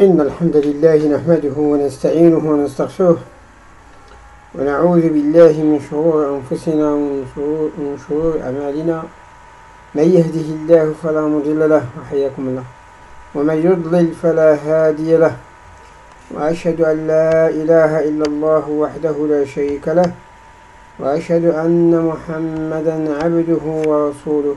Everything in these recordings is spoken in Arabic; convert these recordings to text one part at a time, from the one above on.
إن الحمد لله نحمده ونستعينه ونستغفره ونعوذ بالله من شرور أنفسنا ومن شرور, من شرور أعمالنا. من يهده الله فلا مضل له وحياكم الله. ومن يضلل فلا هادي له. وأشهد أن لا إله إلا الله وحده لا شريك له. وأشهد أن محمدا عبده ورسوله.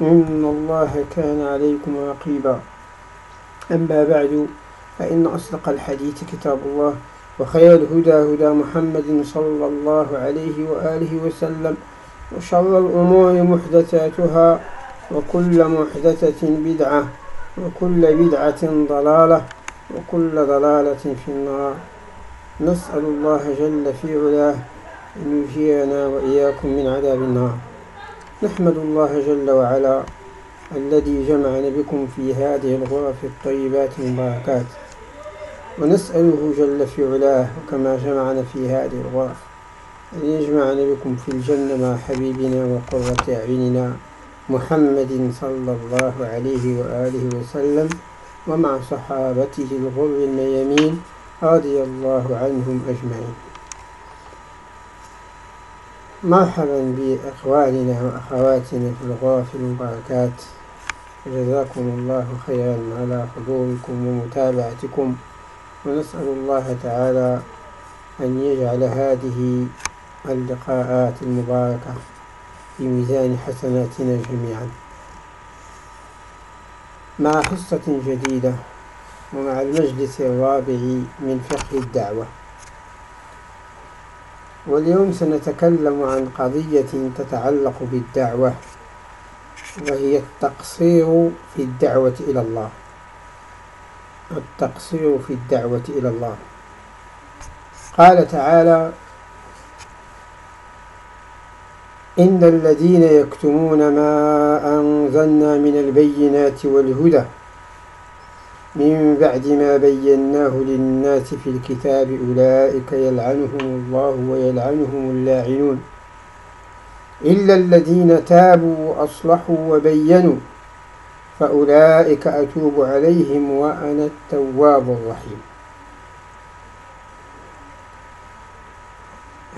إن الله كان عليكم رقيبا. أما بعد فإن أصدق الحديث كتاب الله وخير الهدى هدى محمد صلى الله عليه وآله وسلم وشر الأمور محدثاتها وكل محدثة بدعة وكل بدعة ضلالة وكل ضلالة في النار. نسأل الله جل في علاه أن يجيرنا وإياكم من عذاب النار. نحمد الله جل وعلا الذي جمعنا بكم في هذه الغرف الطيبات المباركات ونسأله جل في علاه وكما جمعنا في هذه الغرف أن يجمعنا بكم في الجنة مع حبيبنا وقرة أعيننا محمد صلى الله عليه وآله وسلم ومع صحابته الغر الميامين رضي الله عنهم أجمعين. مرحبا بإخواننا وأخواتنا في الغرف المباركات. جزاكم الله خيرا على حضوركم ومتابعتكم ونسأل الله تعالى أن يجعل هذه اللقاءات المباركة في ميزان حسناتنا جميعا. مع حصة جديدة ومع المجلس الرابع من فقه الدعوة واليوم سنتكلم عن قضية تتعلق بالدعوة وهي التقصير في الدعوة إلى الله. التقصير في الدعوة إلى الله. قال تعالى إن الذين يكتمون ما أنزلنا من البينات والهدى من بعد ما بيناه للناس في الكتاب أولئك يلعنهم الله ويلعنهم اللاعنون إلا الذين تابوا وأصلحوا وبينوا فأولئك أتوب عليهم وأنا التواب الرحيم.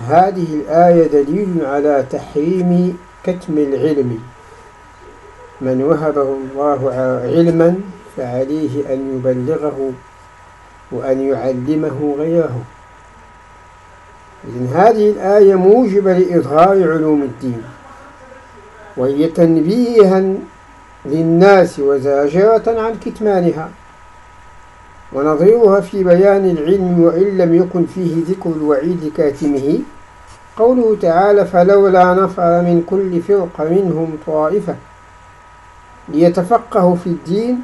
هذه الآية دليل على تحريم كتم العلم. من وهبه الله علما فعليه أن يبلغه وأن يعلمه غيره. إذن هذه الآية موجبة لإظهار علوم الدين وهي تنبيها للناس وزاجرة عن كتمانها ونظيرها في بيان العلم وإن لم يكن فيه ذكر الوعيد كاتمه قوله تعالى فلولا نفر من كل فرقة منهم طائفة ليتفقهوا في الدين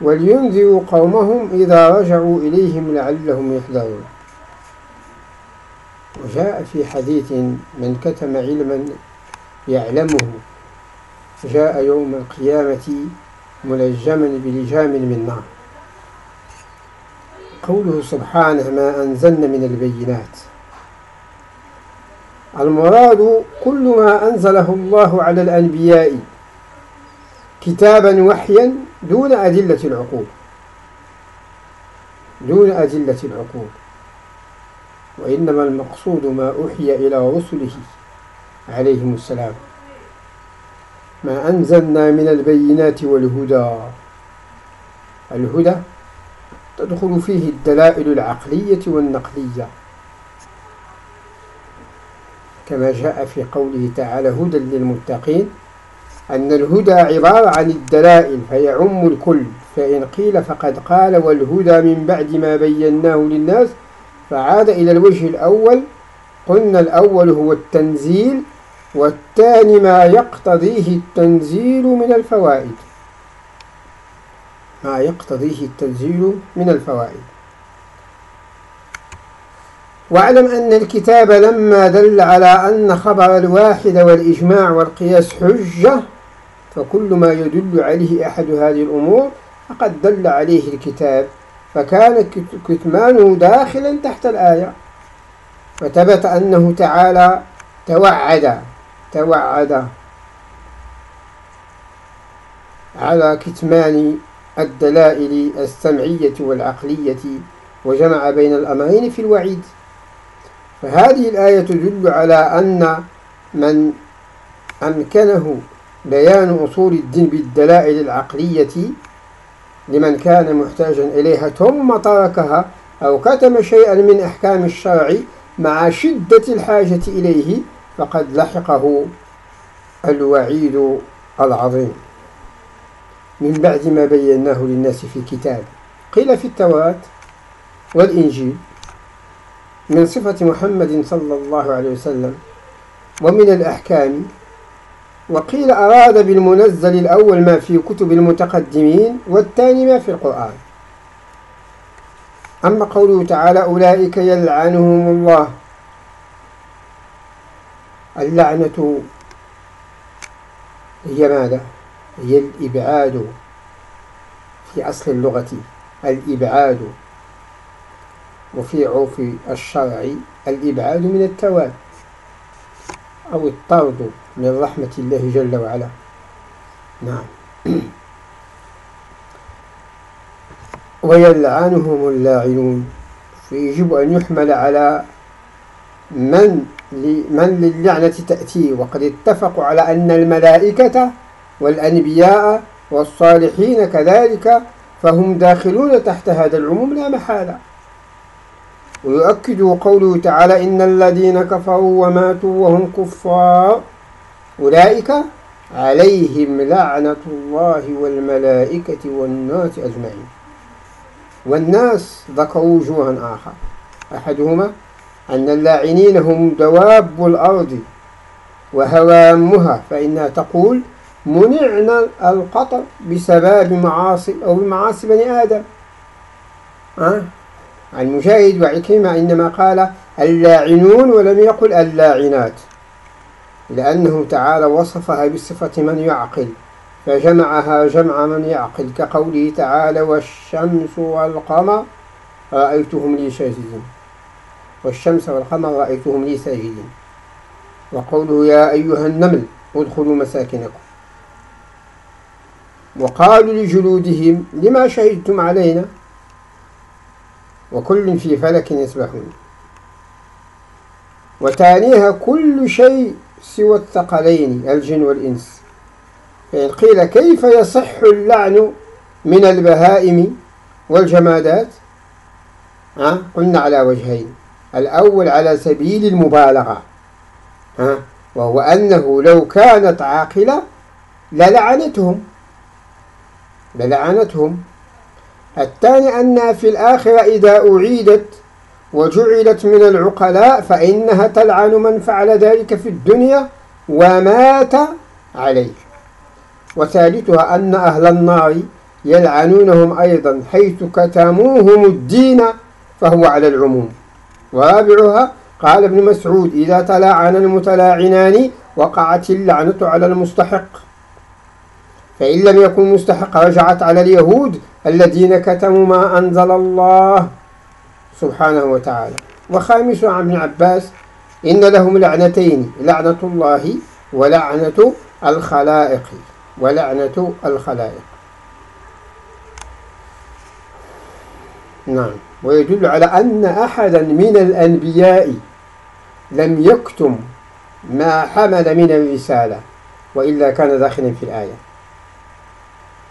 ولينذروا قومهم إذا رجعوا إليهم لعلهم يحذرون. وجاء في حديث من كتم علما يعلمه جاء يوم القيامة ملجما بلجام من نار. قوله سبحانه ما أنزلنا من البينات المراد كل ما أنزله الله على الأنبياء كتابا وحيا دون أدلة العقول. دون أدلة العقول. وإنما المقصود ما أوحي إلى رسله عليهم السلام. ما أنزلنا من البينات والهدى. الهدى تدخل فيه الدلائل العقلية والنقلية. كما جاء في قوله تعالى هدى للمتقين أن الهدى عبارة عن الدلائل فيعم الكل. فإن قيل فقد قال والهدى من بعد ما بيناه للناس فعاد إلى الوجه الأول. قلنا الأول هو التنزيل والثاني ما يقتضيه التنزيل من الفوائد. ما يقتضيه التنزيل من الفوائد. واعلم أن الكتاب لما دل على أن خبر الواحد والإجماع والقياس حجة فكل ما يدل عليه أحد هذه الأمور فقد دل عليه الكتاب فكان كتمانه داخلا تحت الآية. وثبت أنه تعالى توعد توعد على كتمان الدلائل السمعية والعقلية وجمع بين الأمرين في الوعيد. فهذه الآية تدل على أن من أمكنه بيان أصول الدين بالدلائل العقلية لمن كان محتاجا إليها ثم تركها أو كتم شيئا من أحكام الشرع مع شدة الحاجة إليه فقد لحقه الوعيد العظيم. من بعد ما بيناه للناس في الكتاب قيل في التوراة والإنجيل من صفة محمد صلى الله عليه وسلم ومن الأحكام وقيل أراد بالمنزل الأول ما في كتب المتقدمين والثاني ما في القرآن. أما قوله تعالى أولئك يلعنهم الله اللعنة هي ماذا؟ هي الإبعاد في أصل اللغة الإبعاد. وفي عرف الشرع الإبعاد من التواب أو الطرد من رحمة الله جل وعلا. نعم. ويلعنهم اللاعنون. فيجب أن يحمل على من من للعنة تأتي. وقد اتفقوا على أن الملائكة والأنبياء والصالحين كذلك فهم داخلون تحت هذا العموم لا محالة. ويؤكد قوله تعالى إن الذين كفروا وماتوا وهم كفار أولئك عليهم لعنة الله والملائكة والناس أجمعين. والناس ذكروا وجوها آخر. أحدهما أن اللاعنين هم دواب الأرض وهوامها فإنها تقول منعنا القطر بسبب معاصي أو بمعاصي بني آدم. أه؟ عن مجاهد إنما قال اللاعنون ولم يقل اللاعنات لأنه تعالى وصفها بصفة من يعقل فجمعها جمع من يعقل كقوله تعالى والشمس والقمر رأيتهم لي ساجدين والشمس والقمر رأيتهم لي ساجدين. وقوله يا أيها النمل ادخلوا مساكنكم وقالوا لجلودهم لما شهدتم علينا؟ وكل في فلك يسبحون وتانيها كل شيء سوى الثقلين الجن والإنس. فإن قيل كيف يصح اللعن من البهائم والجمادات؟ ها؟ قلنا على وجهين. الأول على سبيل المبالغة ها؟ وهو أنه لو كانت عاقلة للعنتهم. للعنتهم. الثاني أنها في الآخرة إذا أعيدت وجعلت من العقلاء فإنها تلعن من فعل ذلك في الدنيا ومات عليه. وثالثها أن أهل النار يلعنونهم أيضا حيث كتموهم الدين فهو على العموم. ورابعها قال ابن مسعود إذا تلاعن المتلاعنان وقعت اللعنة على المستحق. فإن لم يكن مستحق رجعت على اليهود الذين كتموا ما أنزل الله سبحانه وتعالى. وخامس عن ابن عباس إن لهم لعنتين لعنة الله ولعنة الخلائق ولعنة الخلائق. نعم. ويدل على أن أحدا من الأنبياء لم يكتم ما حمل من الرسالة وإلا كان داخلا في الآية.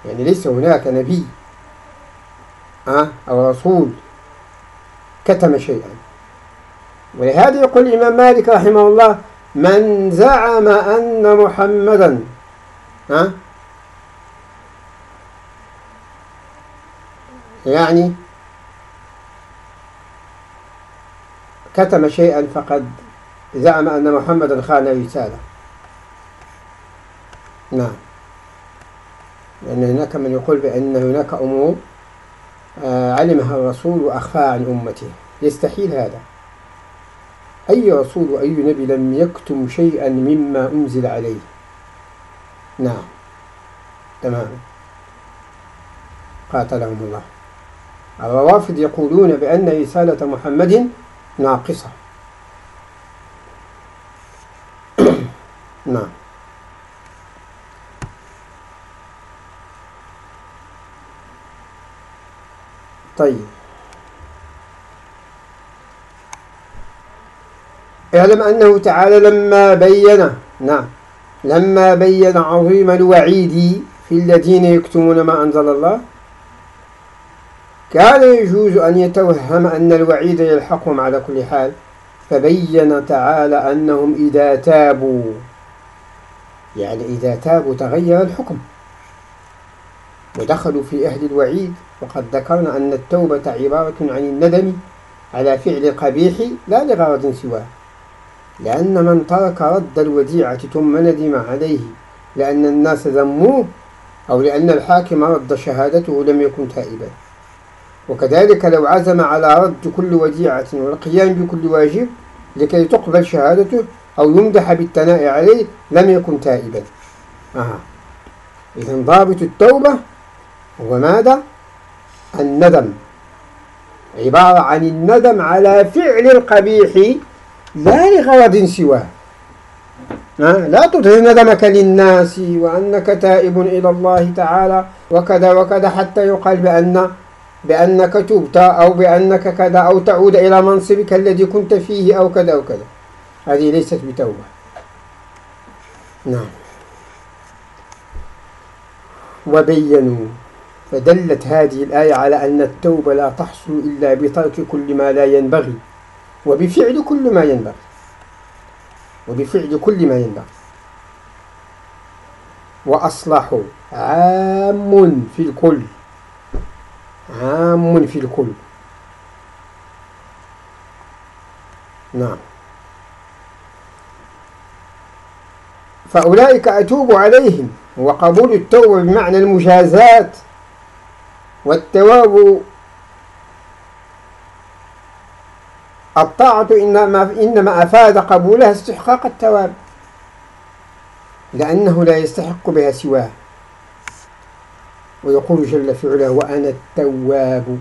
يعني ليس هناك نبي أو رسول كتم شيئا. ولهذا يقول الإمام مالك رحمه الله من زعم أن محمدا ها؟ يعني كتم شيئا فقد زعم أن محمدا خان رسالة. نعم. لأن هناك من يقول بأن هناك أمور آه، علمها الرسول وأخفاها عن أمته. يستحيل هذا. أي رسول وأي نبي لم يكتم شيئا مما أنزل عليه. نعم. تمام. قاتلهم الله. الروافض يقولون بأن رسالة محمد ناقصة. نعم. طيب. اعلم أنه تعالى لما بين نعم لما بين عظيم الوعيد في الذين يكتمون ما أنزل الله. كان يجوز أن يتوهم أن الوعيد يلحقهم على كل حال فبين تعالى أنهم إذا تابوا. يعني إذا تابوا تغير الحكم. ودخلوا في أهل الوعيد. وقد ذكرنا أن التوبة عبارة عن الندم على فعل قبيح لا لغرض سواه لأن من ترك رد الوديعة ثم ندم عليه لأن الناس ذموه أو لأن الحاكم رد شهادته لم يكن تائبا. وكذلك لو عزم على رد كل وديعة والقيام بكل واجب لكي تقبل شهادته أو يمدح بالثناء عليه لم يكن تائبا. آه. إذا ضابط التوبة هو ماذا؟ الندم. عبارة عن الندم على فعل القبيح لا لغرض سواه. لا تظهر ندمك للناس وأنك تائب إلى الله تعالى وكذا وكذا حتى يقال بأن بأنك تبت أو بأنك كذا أو تعود إلى منصبك الذي كنت فيه أو كذا أو كذا. هذه ليست بتوبة. نعم. وبينوا. فدلت هذه الآية على أن التوبة لا تحصل إلا بترك كل ما لا ينبغي وبفعل كل ما ينبغي وبفعل كل ما ينبغي. وأصلحوا عام في الكل عام في الكل. نعم. فأولئك أتوب عليهم وقبول التوبة بمعنى المجازات. والتواب الطاعة إنما, إنما أفاد قبولها استحقاق التواب لأنه لا يستحق بها سواه. ويقول جل في علاه وأنا التواب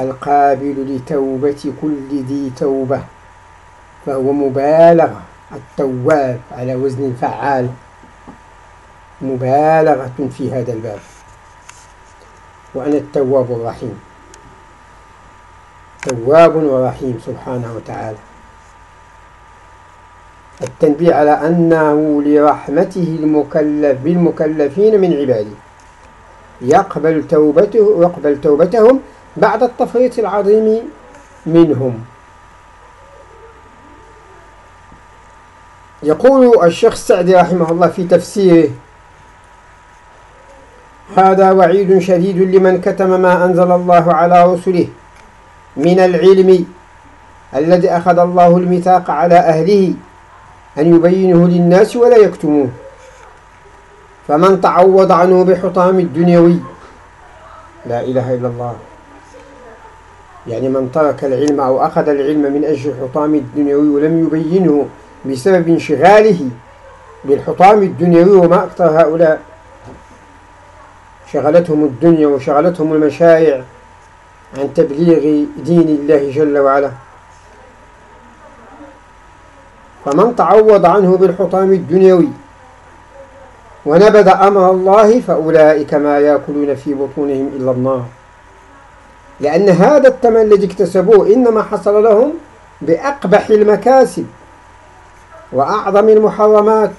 القابل لتوبة كل ذي توبة فهو مبالغة التواب على وزن الفعال مبالغة في هذا الباب. وأنا التواب الرحيم. تواب ورحيم سبحانه وتعالى. التنبيه على أنه لرحمته المكلف بالمكلفين من عباده. يقبل توبته يقبل توبتهم بعد التفريط العظيم منهم. يقول الشيخ السعدي رحمه الله في تفسيره هذا وعيد شديد لمن كتم ما أنزل الله على رسله من العلم الذي أخذ الله الميثاق على أهله أن يبينه للناس ولا يكتموه. فمن تعوض عنه بحطام الدنيوي لا إله إلا الله. يعني من ترك العلم أو أخذ العلم من أجل الحطام الدنيوي ولم يبينه بسبب انشغاله بالحطام الدنيوي وما أكثر هؤلاء شغلتهم الدنيا وشغلتهم المشايع عن تبليغ دين الله جل وعلا. فمن تعوض عنه بالحطام الدنيوي ونبذ أمر الله فأولئك ما يأكلون في بطونهم إلا النار. لأن هذا الثمن الذي اكتسبوه إنما حصل لهم بأقبح المكاسب وأعظم المحرمات.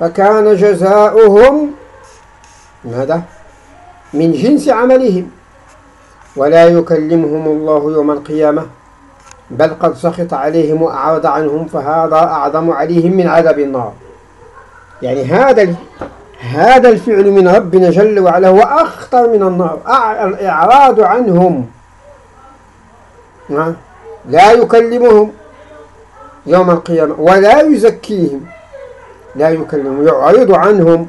فكان جزاؤهم ماذا؟ من جنس عملهم. ولا يكلمهم الله يوم القيامة بل قد سخط عليهم وأعرض عنهم فهذا أعظم عليهم من عذاب النار. يعني هذا هذا الفعل من ربنا جل وعلا هو أخطر من النار. الإعراض عنهم. لا يكلمهم يوم القيامة ولا يزكيهم. لا يكلمهم يعرض عنهم.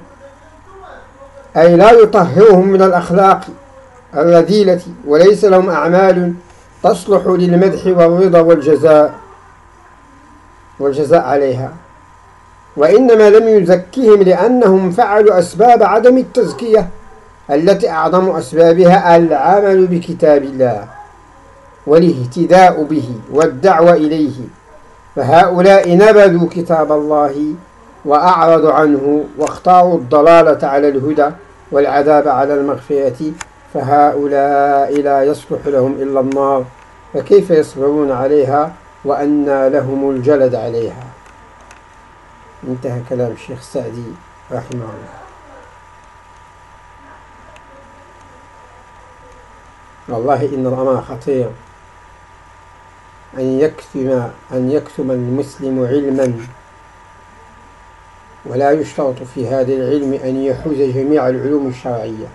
أي لا يطهرهم من الأخلاق الرذيلة وليس لهم أعمال تصلح للمدح والرضا والجزاء والجزاء عليها. وإنما لم يزكهم لأنهم فعلوا أسباب عدم التزكية التي أعظم أسبابها العمل بكتاب الله والاهتداء به والدعوة إليه. فهؤلاء نبذوا كتاب الله وأعرضوا عنه واختاروا الضلالة على الهدى والعذاب على المغفرة فهؤلاء لا يصلح لهم إلا النار. فكيف يصبرون عليها وأن لهم الجلد عليها؟ انتهى كلام الشيخ السعدي رحمه الله. والله إن الأمر خطير أن يكتم أن يكتم المسلم علما. ولا يشترط في هذا العلم أن يحوز جميع العلوم الشرعية.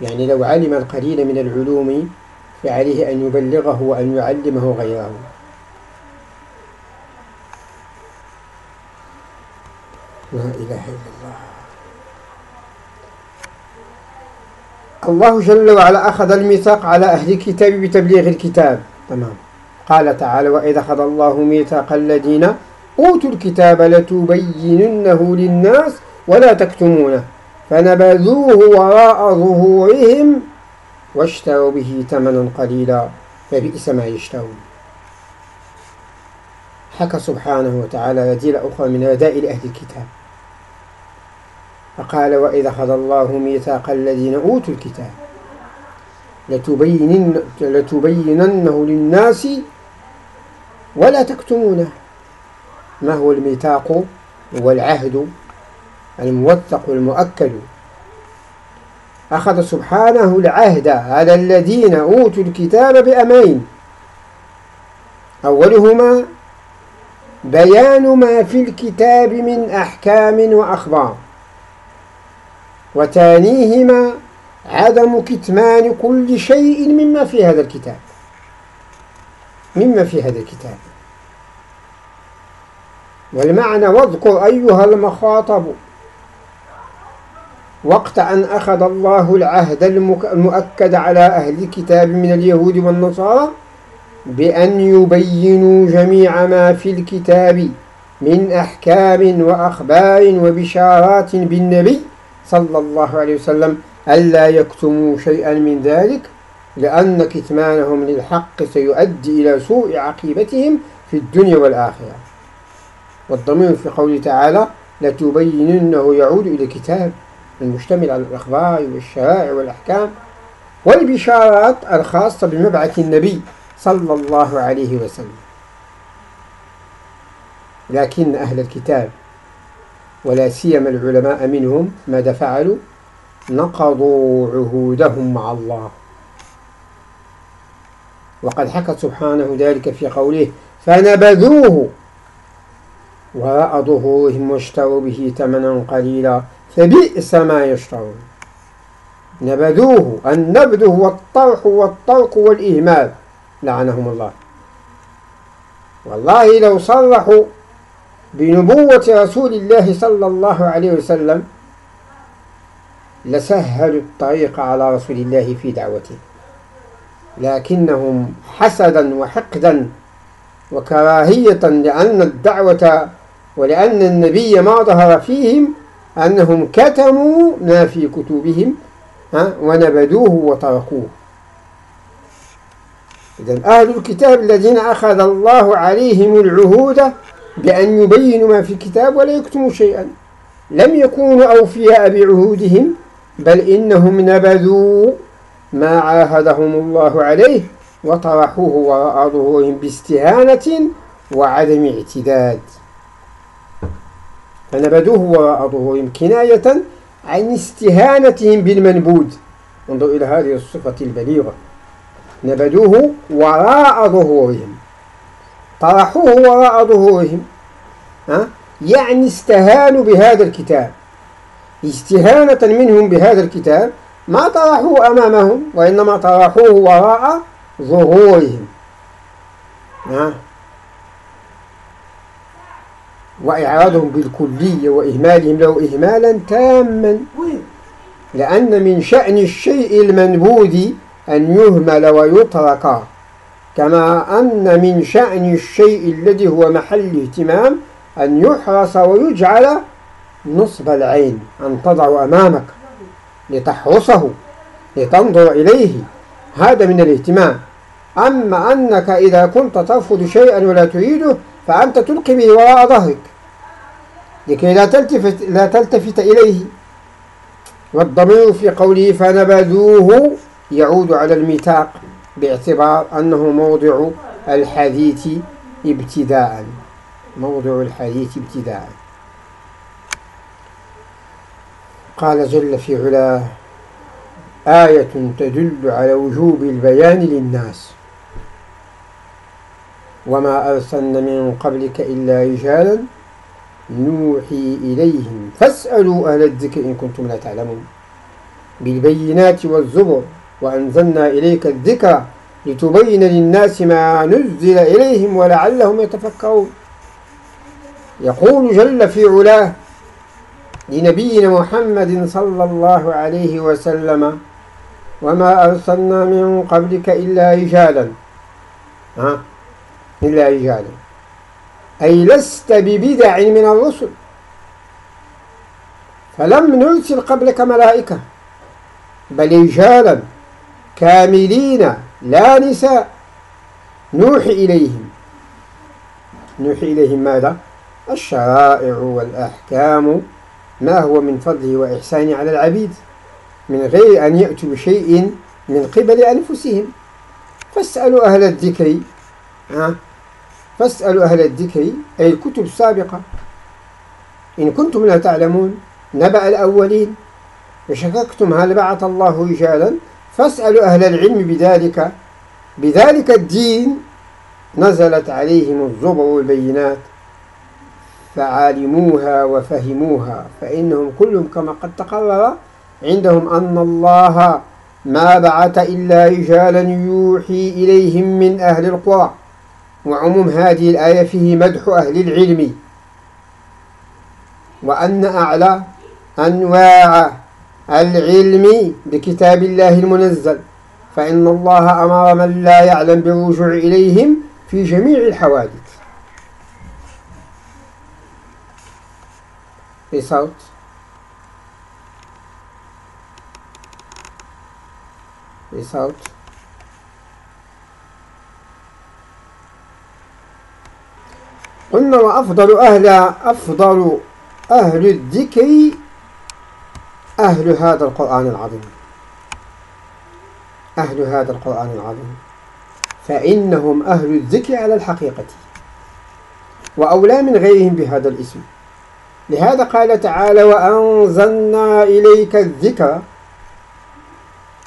يعني لو علم القليل من العلوم فعليه أن يبلغه وأن يعلمه غيره. لا إله إلا الله. الله جل وعلا أخذ الميثاق على أهل الكتاب بتبليغ الكتاب. تمام. قال تعالى وإذا أخذ الله ميثاق الذين أوتوا الكتاب لتبيننه للناس ولا تكتمونه فنبذوه وراء ظهورهم واشتروا به ثمنا قليلا فبئس ما يشترون. حكى سبحانه وتعالى رذيلة أخرى من رذائل أهل الكتاب. فقال وإذا أخذ الله ميثاق الذين أوتوا الكتاب لتبينن لتبيننه للناس ولا تكتمونه. ما هو الميثاق هو العهد الموثق المؤكد أخذ سبحانه العهد على الذين أوتوا الكتاب بأمين. أولهما بيان ما في الكتاب من أحكام وأخبار. وثانيهما عدم كتمان كل شيء مما في هذا الكتاب. مما في هذا الكتاب. والمعنى واذكر أيها المخاطب. وقت أن أخذ الله العهد المؤكد على أهل الكتاب من اليهود والنصارى بأن يبينوا جميع ما في الكتاب من أحكام وأخبار وبشارات بالنبي صلى الله عليه وسلم ألا يكتموا شيئا من ذلك لأن كتمانهم للحق سيؤدي إلى سوء عقيبتهم في الدنيا والآخرة. والضمير في قوله تعالى لتبيننه يعود إلى الكتاب المشتمل على الأخبار والشرائع والأحكام والبشارات الخاصة بمبعث النبي صلى الله عليه وسلم. لكن أهل الكتاب ولا سيما العلماء منهم ماذا فعلوا؟ نقضوا عهودهم مع الله. وقد حكى سبحانه ذلك في قوله فنبذوه وراء ظهورهم واشتروا به ثمنا قليلا فبئس ما يشترون. نبذوه النبذ هو الطرح والطرق والإهمال لعنهم الله. والله لو صرحوا بنبوة رسول الله صلى الله عليه وسلم لسهلوا الطريق على رسول الله في دعوته. لكنهم حسدا وحقدا وكراهية لأن الدعوة ولأن النبي ما ظهر فيهم أنهم كتموا ما في كتبهم ونبذوه وتركوه. إذا أهل الكتاب الذين أخذ الله عليهم العهود بأن يبينوا ما في الكتاب ولا يكتموا شيئا. لم يكونوا أوفياء بعهودهم بل إنهم نبذوا ما عاهدهم الله عليه وطرحوه وراء ظهورهم باستهانة وعدم اعتداد. فنبذوه ظهورهم كناية عن استهانتهم بالمنبوذ. انظر إلى هذه الصفة البليغة. نبذوه وراء ظهورهم. طرحوه وراء ظهورهم. ها؟ يعني استهانوا بهذا الكتاب. استهانة منهم بهذا الكتاب ما طرحوه أمامهم وإنما طرحوه وراء ظهورهم. ها؟ وإعراضهم بالكلية وإهمالهم له إهمالا تاما. لأن من شأن الشيء المنبوذ أن يهمل ويترك كما أن من شأن الشيء الذي هو محل اهتمام أن يحرص ويجعل نصب العين أن تضع أمامك لتحرصه لتنظر إليه. هذا من الاهتمام. أما أنك إذا كنت ترفض شيئا ولا تريده فأنت تلقي به وراء ظهرك. لكي لا تلتفت, لا تلتفت إليه. والضمير في قوله فنبذوه يعود على الميثاق باعتبار أنه موضع الحديث ابتداء موضع الحديث ابتداء قال جل في علاه آية تدل على وجوب البيان للناس. وما أرسلنا من قبلك إلا رجالا نوحي إليهم فاسألوا أهل الذكر إن كنتم لا تعلمون بالبينات والزبر وأنزلنا إليك الذكر لتبين للناس ما نزل إليهم ولعلهم يتفكرون يقول جل في علاه لنبينا محمد صلى الله عليه وسلم وما أرسلنا من قبلك إلا رجالا ها؟ إلا رجالا. أي لست ببدع من الرسل. فلم نرسل قبلك ملائكة بل رجالا كاملين لا نساء. نوحي إليهم. نوحي إليهم ماذا؟ الشرائع والأحكام. ما هو من فضله وإحسانه على العبيد؟ من غير أن يأتوا بشيء من قبل أنفسهم. فاسألوا أهل الذكر ها؟ فاسألوا أهل الذكر أي الكتب السابقة إن كنتم لا تعلمون نبأ الأولين. وشككتم هل بعث الله رجالا؟ فاسألوا أهل العلم بذلك. بذلك الدين نزلت عليهم الزبر والبينات. فعالموها وفهموها فإنهم كلهم كما قد تقرر عندهم أن الله ما بعث إلا رجالا يوحي إليهم من أهل القرى. وعموم هذه الآية فيه مدح أهل العلم. وأن أعلى أنواع العلم بكتاب الله المنزل. فإن الله أمر من لا يعلم بالرجوع إليهم في جميع الحوادث. في صوت في صوت قلنا وأفضل أهل أفضل أهل الذكر أهل هذا القرآن العظيم. أهل هذا القرآن العظيم. فإنهم أهل الذكر على الحقيقة. وأولى من غيرهم بهذا الاسم. لهذا قال تعالى وأنزلنا إليك الذكر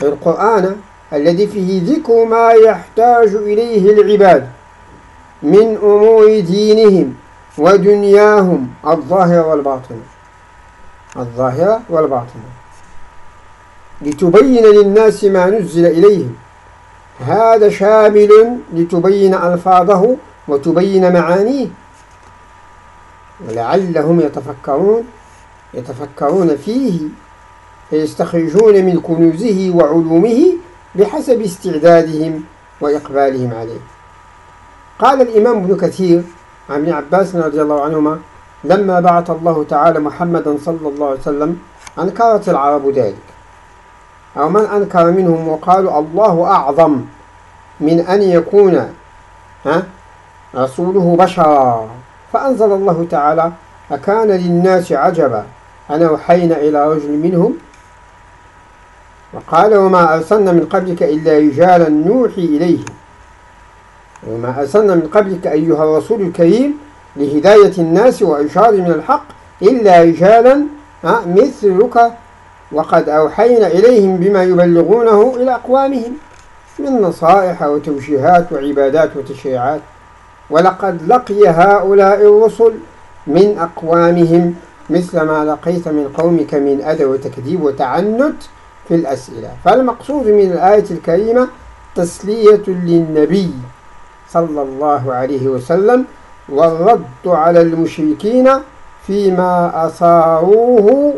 القرآن الذي فيه ذكر ما يحتاج إليه العباد. من أمور دينهم ودنياهم الظاهرة والباطنة. الظاهرة والباطنة. لتبين للناس ما نزل إليهم. هذا شامل لتبين ألفاظه وتبين معانيه. ولعلهم يتفكرون يتفكرون فيه فيستخرجون من كنوزه وعلومه بحسب استعدادهم وإقبالهم عليه. قال الإمام ابن كثير عن ابن عباس رضي الله عنهما لما بعث الله تعالى محمدا صلى الله عليه وسلم أنكرت العرب ذلك. أو من أنكر منهم وقالوا الله أعظم من أن يكون ها رسوله بشرا. فأنزل الله تعالى أكان للناس عجبا أن أوحينا إلى رجل منهم؟ وقال وما أرسلنا من قبلك إلا رجالا نوحي إليهم. وما أرسلنا من قبلك أيها الرسول الكريم لهداية الناس وإشار من الحق إلا رجالا مثلك وقد أوحينا إليهم بما يبلغونه إلى أقوامهم من نصائح وتوجيهات وعبادات وتشريعات. ولقد لقي هؤلاء الرسل من أقوامهم مثل ما لقيت من قومك من أذى وتكذيب وتعنت في الأسئلة. فالمقصود من الآية الكريمة تسلية للنبي. صلى الله عليه وسلم والرد على المشركين فيما أصاروه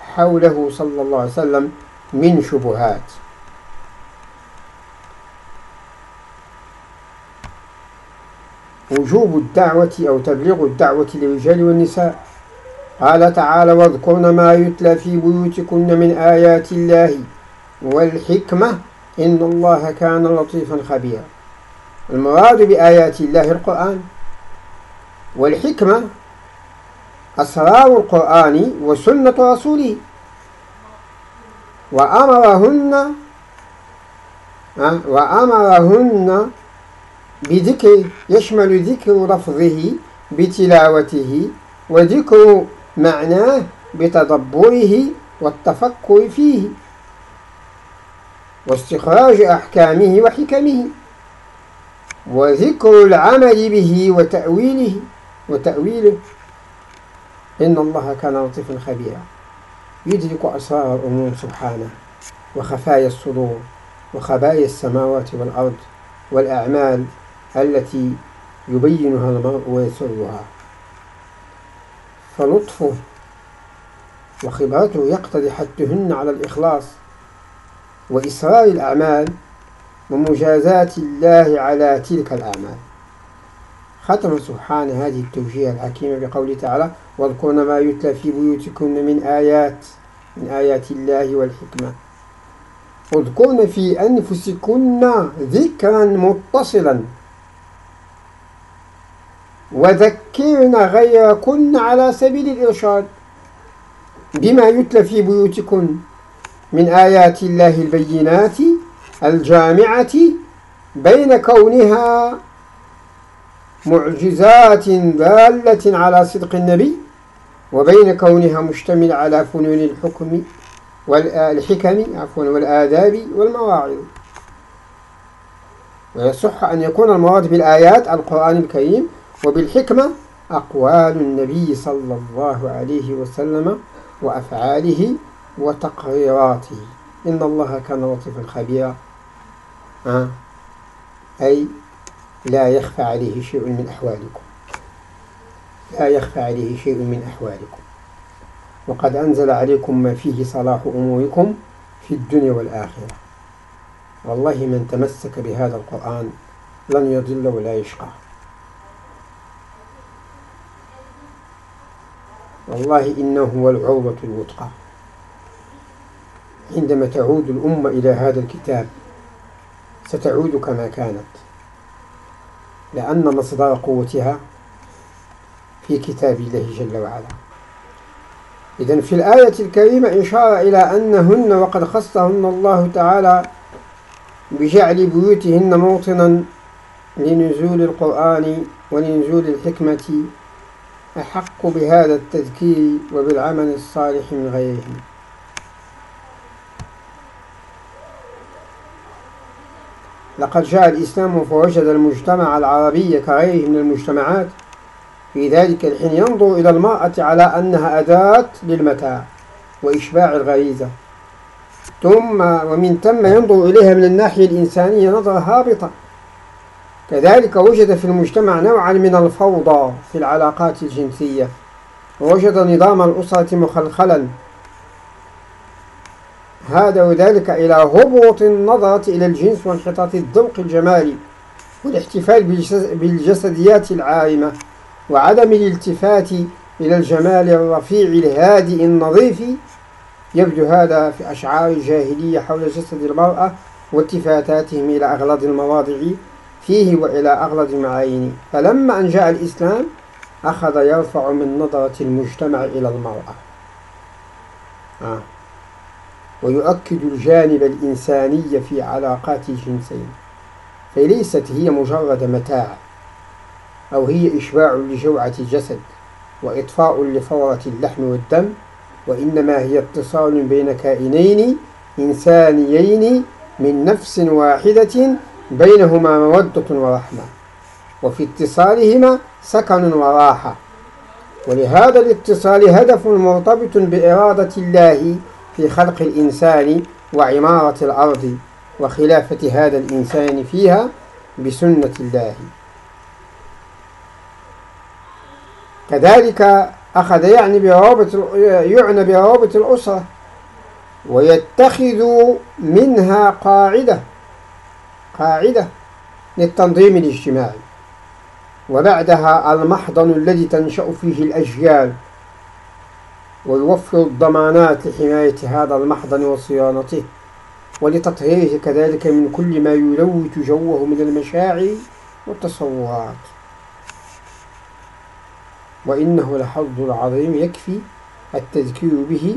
حوله صلى الله عليه وسلم من شبهات. وجوب الدعوة أو تبليغ الدعوة للرجال والنساء. قال تعالى واذكرن ما يتلى في بيوتكن من آيات الله والحكمة إن الله كان لطيفا خبيرا. المراد بآيات الله القرآن والحكمة أسرار القرآن وسنة رسوله وأمرهن وأمرهن بذكر يشمل ذكر لفظه بتلاوته وذكر معناه بتدبره والتفكر فيه واستخراج أحكامه وحكمه. وذكر العمل به وتأويله وتأويله. إن الله كان لطيفا خبيرا. يدرك أسرار الأمور سبحانه وخفايا الصدور وخبايا السماوات والأرض والأعمال التي يبينها المرء ويسرها. فلطفه وخبرته يقتضي حدهن على الإخلاص وإسرار الأعمال ومجازات الله على تلك الأعمال. ختم سبحانه هذه التوجيه الحكيمة بقوله تعالى واذكرن ما يتلى في بيوتكن من آيات من آيات الله والحكمة. اذكرن في أنفسكن ذكرا متصلا. وذكرن غيركن على سبيل الإرشاد. بما يتلى في بيوتكن من آيات الله البينات الجامعة بين كونها معجزات دالة على صدق النبي وبين كونها مشتمل على فنون الحكم والحكم عفوا والآداب والمواعظ. ويصح أن يكون المراد بالآيات القرآن الكريم وبالحكمة أقوال النبي صلى الله عليه وسلم وأفعاله وتقريراته. إن الله كان لطيفا خبيرا. أي لا يخفى عليه شيء من أحوالكم. لا يخفى عليه شيء من أحوالكم. وقد أنزل عليكم ما فيه صلاح أموركم في الدنيا والآخرة. والله من تمسك بهذا القرآن لن يضل ولا يشقى. والله إنه هو العروة الوثقى. عندما تعود الأمة إلى هذا الكتاب ستعود كما كانت. لأن مصدر قوتها في كتاب الله جل وعلا. إذن في الآية الكريمة إشارة إلى أنهن وقد خصهن الله تعالى بجعل بيوتهن موطنا لنزول القرآن ولنزول الحكمة أحق بهذا التذكير وبالعمل الصالح من غيرهم لقد جاء الإسلام فوجد المجتمع العربي كغيره من المجتمعات في ذلك الحين ينظر إلى المرأة على أنها أداة للمتاع وإشباع الغريزة. ثم ومن ثم ينظر إليها من الناحية الإنسانية نظرة هابطة. كذلك وجد في المجتمع نوعا من الفوضى في العلاقات الجنسية. ووجد نظام الأسرة مخلخلا هذا وذلك إلى هبوط النظرة إلى الجنس وانحطاط الذوق الجمالي والاحتفال بالجسديات العارمة وعدم الالتفات إلى الجمال الرفيع الهادئ النظيف. يبدو هذا في أشعار الجاهلية حول جسد المرأة والتفاتاتهم إلى أغلظ المواضع فيه وإلى أغلظ معاينه فلما أن جاء الإسلام أخذ يرفع من نظرة المجتمع إلى المرأة. آه. ويؤكد الجانب الإنساني في علاقات الجنسين فليست هي مجرد متاع أو هي إشباع لجوعة الجسد وإطفاء لفورة اللحم والدم وإنما هي اتصال بين كائنين إنسانيين من نفس واحدة بينهما مودة ورحمة. وفي اتصالهما سكن وراحة. ولهذا الاتصال هدف مرتبط بإرادة الله في خلق الإنسان وعمارة الأرض وخلافة هذا الإنسان فيها بسنة الله. كذلك أخذ يعني بروابط يعنى بروابط الأسرة ويتخذ منها قاعدة قاعدة للتنظيم الاجتماعي. وبعدها المحضن الذي تنشأ فيه الأجيال ويوفر الضمانات لحماية هذا المحضن وصيانته ولتطهيره كذلك من كل ما يلوث جوه من المشاعر والتصورات. وإنه لحظ عظيم يكفي التذكير به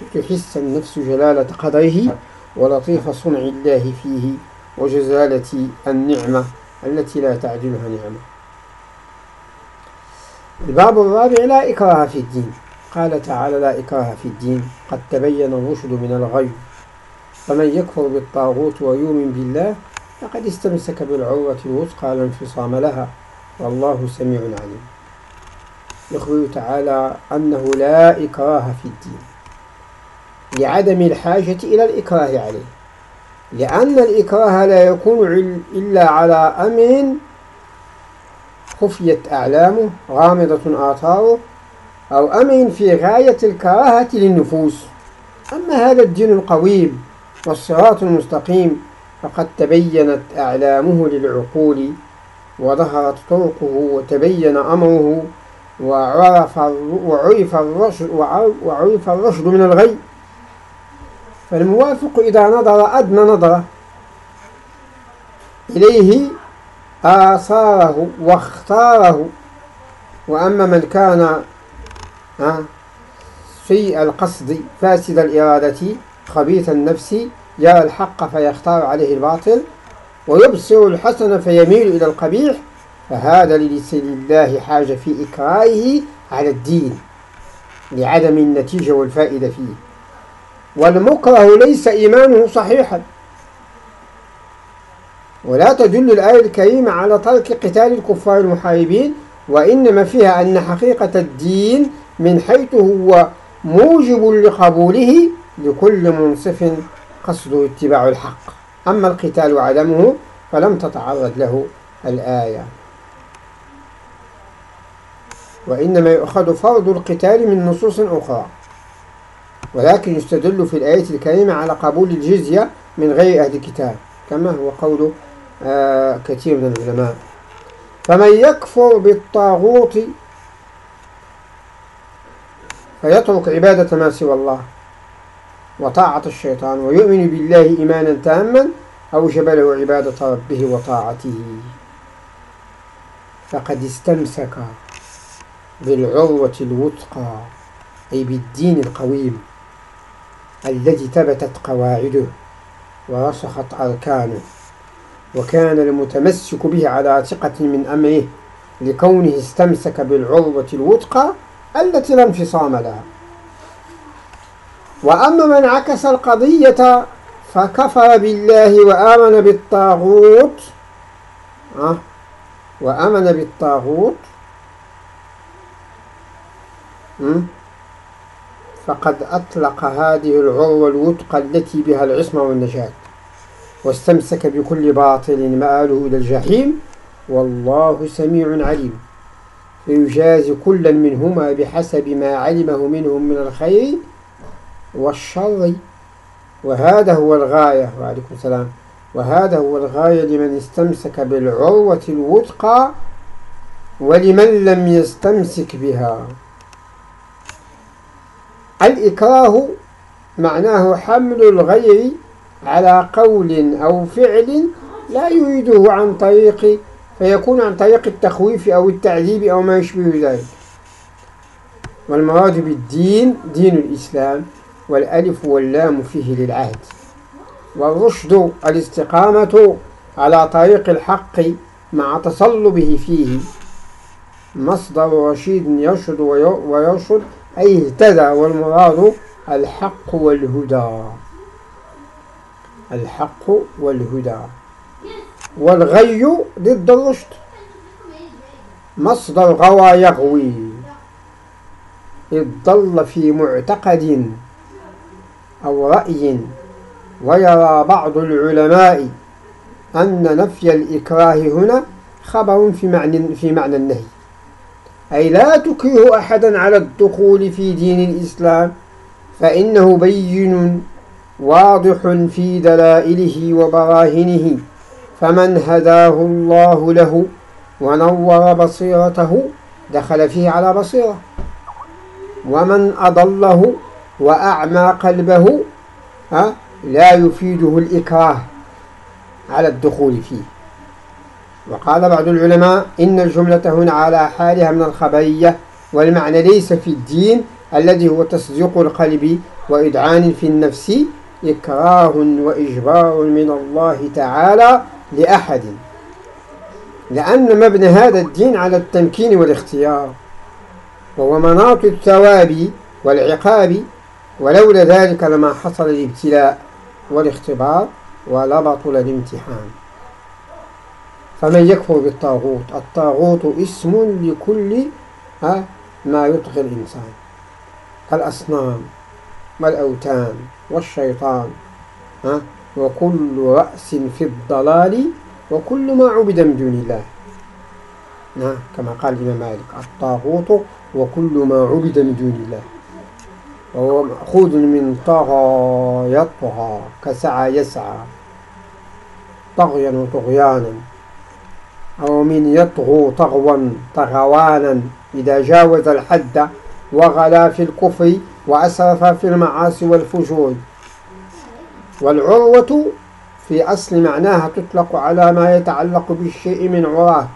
لتحس النفس جلالة قدره ولطيف صنع الله فيه وجزالة النعمة التي لا تعدلها نعمة. الباب الرابع لا إكراه في الدين. قال تعالى لا إكراه في الدين قد تبين الرشد من الغي. فمن يكفر بالطاغوت ويؤمن بالله فقد استمسك بالعروة الوثقى لا انفصام لها. والله سميع عليم. يخبر تعالى أنه لا إكراه في الدين. لعدم الحاجة إلى الإكراه عليه. لأن الإكراه لا يكون إلا على أمر خفيت أعلامه غامضة آثاره أو أمر في غاية الكراهة للنفوس. أما هذا الدين القويم والصراط المستقيم فقد تبينت أعلامه للعقول وظهرت طرقه وتبين أمره وعرف وعرف الرشد وعرف الرشد من الغي. فالموافق إذا نظر أدنى نظرة. إليه آثاره واختاره. وأما من كان سيء القصد فاسد الإرادة خبيث النفس يرى الحق فيختار عليه الباطل ويبصر الحسن فيميل إلى القبيح فهذا ليس لله حاجة في إكراهه على الدين لعدم النتيجة والفائدة فيه. والمكره ليس إيمانه صحيحا. ولا تدل الآية الكريمة على ترك قتال الكفار المحاربين وإنما فيها أن حقيقة الدين من حيث هو موجب لقبوله لكل منصف قصده اتباع الحق. أما القتال وعدمه فلم تتعرض له الآية. وإنما يؤخذ فرض القتال من نصوص أخرى. ولكن يستدل في الآية الكريمة على قبول الجزية من غير أهل الكتاب كما هو قول آه كثير من العلماء. فمن يكفر بالطاغوت فيترك عبادة ما سوى الله وطاعة الشيطان ويؤمن بالله إيمانا تاما أوجب له عبادة ربه وطاعته. فقد استمسك بالعروة الوثقى أي بالدين القويم الذي ثبتت قواعده ورسخت أركانه وكان المتمسك به على ثقة من أمره لكونه استمسك بالعروة الوثقى التي لا انفصام لها. وأما من عكس القضية فكفر بالله وآمن بالطاغوت أه وآمن بالطاغوت فقد أطلق هذه العروة الوثقى التي بها العصمة والنجاة واستمسك بكل باطل مآله إلى الجحيم والله سميع عليم. فيجازي كلا منهما بحسب ما علمه منهم من الخير والشر. وهذا هو الغاية. وعليكم السلام. وهذا هو الغاية لمن استمسك بالعروة الوثقى ولمن لم يستمسك بها. الإكراه معناه حمل الغير على قول أو فعل لا يريده عن طريق فيكون عن طريق التخويف أو التعذيب أو ما يشبه ذلك. والمراد بالدين دين الإسلام والألف واللام فيه للعهد. والرشد الاستقامة على طريق الحق مع تصلبه فيه. مصدر رشيد يرشد ويرشد أي اهتدى. والمراد الحق والهدى. الحق والهدى. والغي ضد الرشد. مصدر غوى يغوي. إذ ضل في معتقد أو رأي ويرى بعض العلماء أن نفي الإكراه هنا خبر في معنى في معنى النهي. أي لا تكره أحدا على الدخول في دين الإسلام فإنه بين واضح في دلائله وبراهنه. فمن هداه الله له ونور بصيرته دخل فيه على بصيرة. ومن أضله وأعمى قلبه لا يفيده الإكراه على الدخول فيه. وقال بعض العلماء إن الجملة هنا على حالها من الخبرية والمعنى ليس في الدين الذي هو تصديق القلب وإدعان في النفس إكراه وإجبار من الله تعالى لأحد. لأن مبنى هذا الدين على التمكين والاختيار وهو مناط الثواب والعقاب ولولا ذلك لما حصل الابتلاء والاختبار ولبطل الامتحان. فمن يكفر بالطاغوت الطاغوت اسم لكل ما يطغي الإنسان كالأصنام والأوتان. والشيطان وكل رأس في الضلال وكل ما عبد من دون الله. نعم كما قال الإمام مالك الطاغوت وكل ما عبد من دون الله. وهو مأخوذ من طغى يطغى كسعى يسعى طغيا وطغيانا أو من يطغو طغوا طغوانا إذا جاوز الحد وغلا في الكفر وأسرف في المعاصي والفجور. والعروة في أصل معناها تطلق على ما يتعلق بالشيء من عراه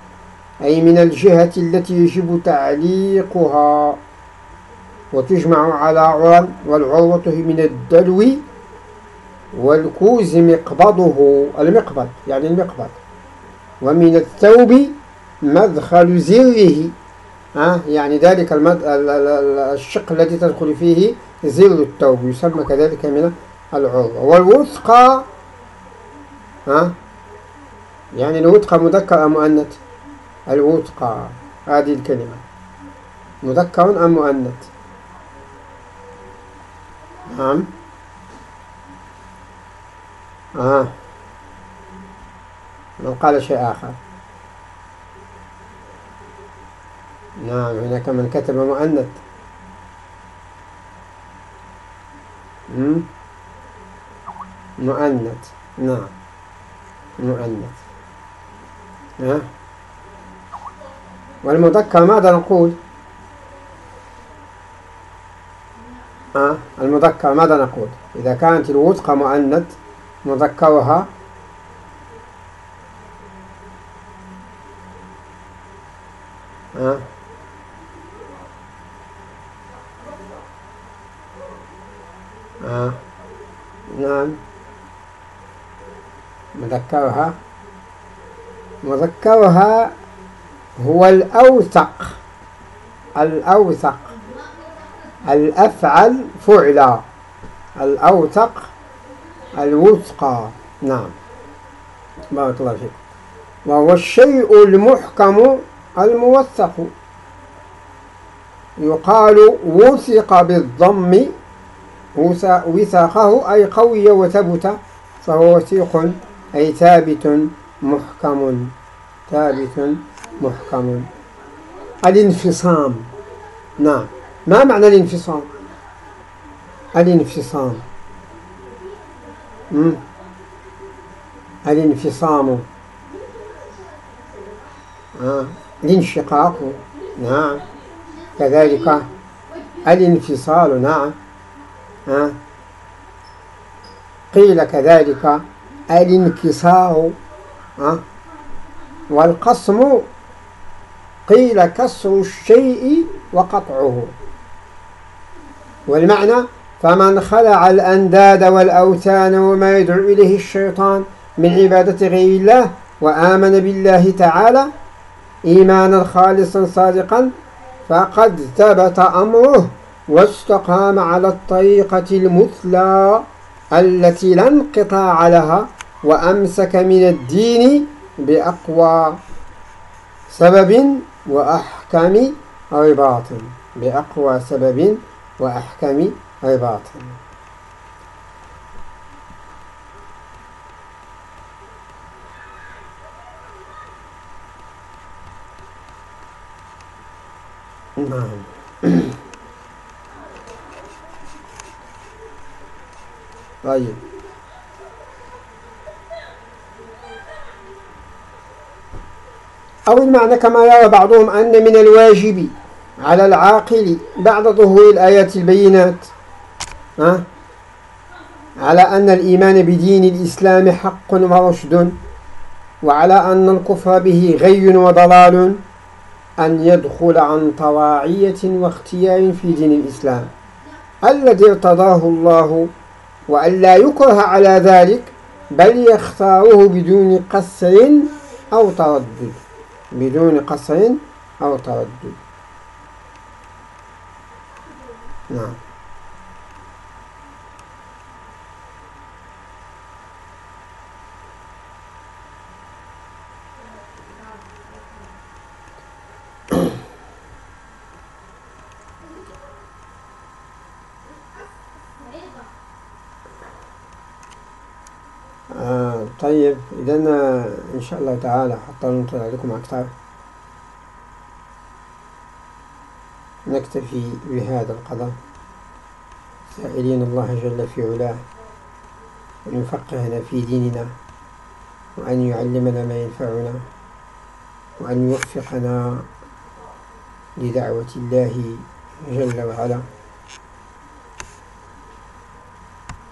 أي من الجهة التي يجب تعليقها. وتجمع على عرى والعروة من الدلو والكوز مقبضه المقبض يعني المقبض. ومن الثوب مدخل زره. ها؟ يعني ذلك المد... الشق الذي تدخل فيه زر الثوب يسمى كذلك من العروة والوثقى ها؟ يعني الوثقى مذكر أم مؤنث؟ الوثقى هذه الكلمة. مذكر أم مؤنث؟ نعم. آه. لو قال شيء آخر. نعم هناك من كتب مؤنث. مؤنث. نعم مؤنث. ها؟ والمذكر ماذا نقول؟ ها؟ المذكر ماذا نقول؟ إذا كانت الوثقة مؤنث مذكرها ها آه. نعم مذكرها. مذكرها هو الأوثق. الأوثق. الأفعل فعلا. الأوثق. الوثقى. نعم. بارك الله فيك. وهو الشيء المحكم الموثق. يقال وثق بالضم. وثاقه أي قوي وثبت. فهو وثيق. أي ثابت محكم. ثابت محكم. الانفصام. نعم. ما معنى الانفصام؟ الانفصام. مم. الانفصام. آه. الانشقاق. نعم. كذلك الانفصال. نعم. آه. قيل كذلك الانكسار. والقسم قيل كسر الشيء وقطعه والمعنى فمن خلع الأنداد والأوثان وما يدعو إليه الشيطان من عبادة غير الله وآمن بالله تعالى إيمانا خالصا صادقا فقد ثبت أمره واستقام على الطريقة المثلى التي لا انقطاع لها وأمسك من الدين بأقوى سبب وأحكم رباط بأقوى سبب وأحكم رباط نعم. طيب. أو المعنى كما يرى بعضهم أن من الواجب على العاقل بعد ظهور الآيات البينات ها؟ على أن الإيمان بدين الإسلام حق ورشد وعلى أن الكفر به غي وضلال أن يدخل عن طواعية واختيار في دين الإسلام. الذي ارتضاه الله وأن لا يكره على ذلك بل يختاره بدون قصر أو تردد. بدون قصر أو تردد. نعم. آه طيب إذا إن شاء الله تعالى حتى نطلع عليكم أكثر نكتفي بهذا القدر. سائلين الله جل في علاه أن يفقهنا في ديننا وأن يعلمنا ما ينفعنا وأن يوفقنا لدعوة الله جل وعلا.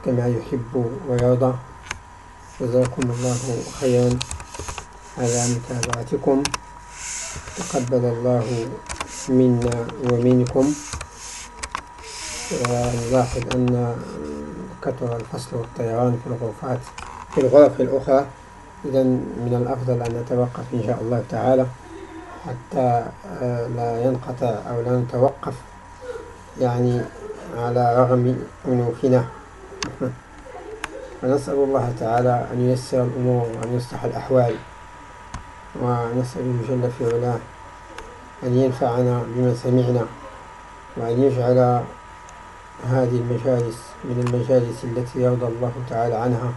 كما يحب ويرضى. جزاكم الله خيرا. على متابعتكم. تقبل الله منا ومنكم. ونلاحظ أن كثر الفصل والطيران في الغرفات في الغرف الأخرى. إذا من الأفضل أن نتوقف إن شاء الله تعالى حتى آه، لا ينقطع أو لا نتوقف يعني على رغم أنوفنا. ونسأل الله تعالى أن ييسر الأمور وأن يصلح الأحوال. ونسأله جل في علاه أن ينفعنا بما سمعنا وأن يجعل هذه المجالس من المجالس التي يرضى الله تعالى عنها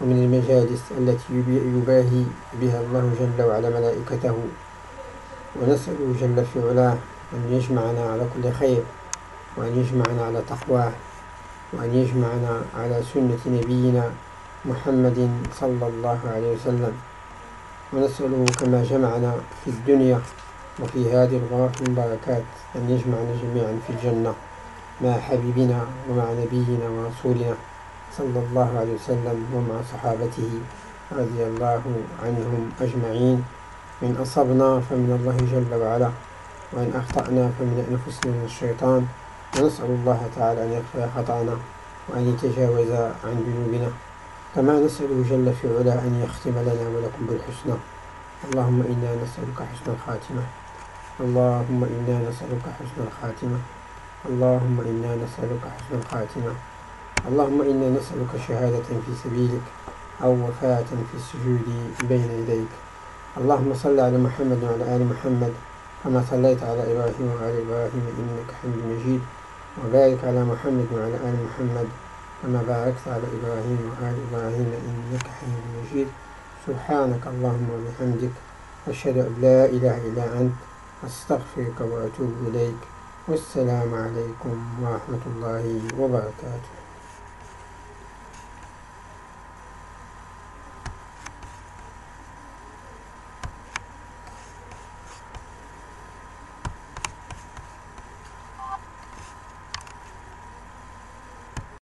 ومن المجالس التي يباهي بها الله جل وعلا ملائكته. ونسأله جل في علاه أن يجمعنا على كل خير وأن يجمعنا على تقواه وأن يجمعنا على سنة نبينا محمد صلى الله عليه وسلم. ونسأله كما جمعنا في الدنيا وفي هذه الغرف من بركات أن يجمعنا جميعا في الجنة مع حبيبنا ومع نبينا ورسولنا صلى الله عليه وسلم ومع صحابته رضي الله عنهم أجمعين. إن أصبنا فمن الله جل وعلا وإن أخطأنا فمن أنفسنا من الشيطان. ونسأل الله تعالى أن يغفر خطأنا وأن يتجاوز عن ذنوبنا. كما نسأله جل في علا أن يختم لنا ولكم بالحسنى. اللهم إنا نسألك حسن الخاتمة. اللهم إنا نسألك حسن الخاتمة. اللهم إنا نسألك حسن الخاتمة. اللهم إنا نسألك شهادة في سبيلك أو وفاة في السجود بين يديك. اللهم صل على محمد وعلى آل محمد كما صليت على إبراهيم وعلى إبراهيم إنك حميد مجيد. وبارك على محمد وعلى آل محمد كما باركت على إبراهيم وآل إبراهيم إنك حميد مجيد. سبحانك اللهم وبحمدك أشهد أن لا إله إلا أنت أستغفرك وأتوب إليك. والسلام عليكم ورحمة الله وبركاته.